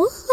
of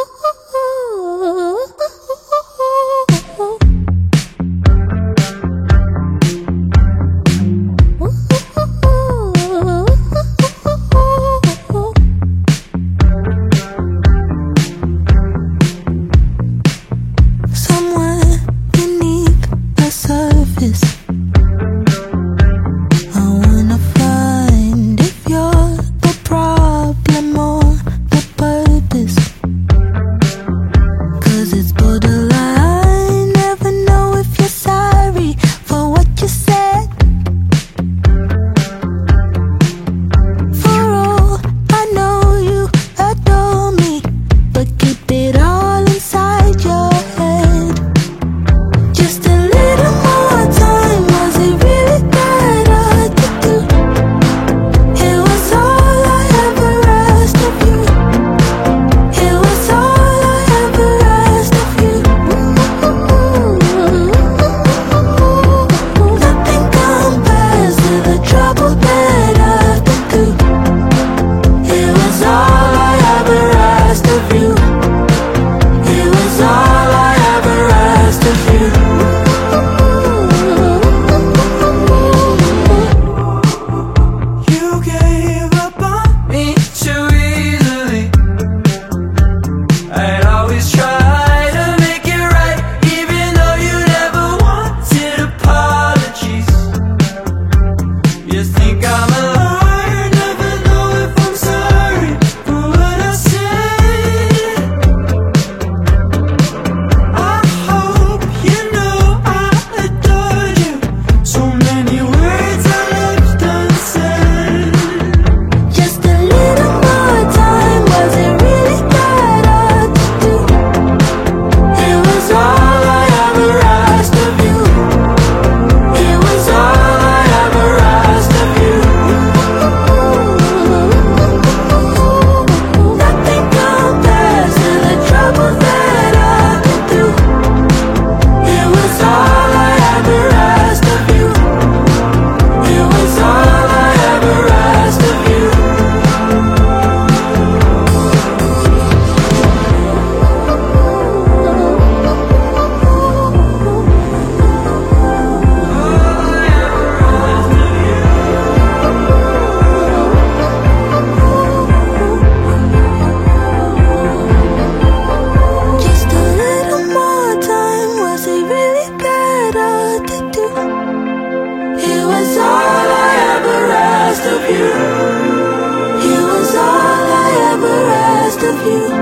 you.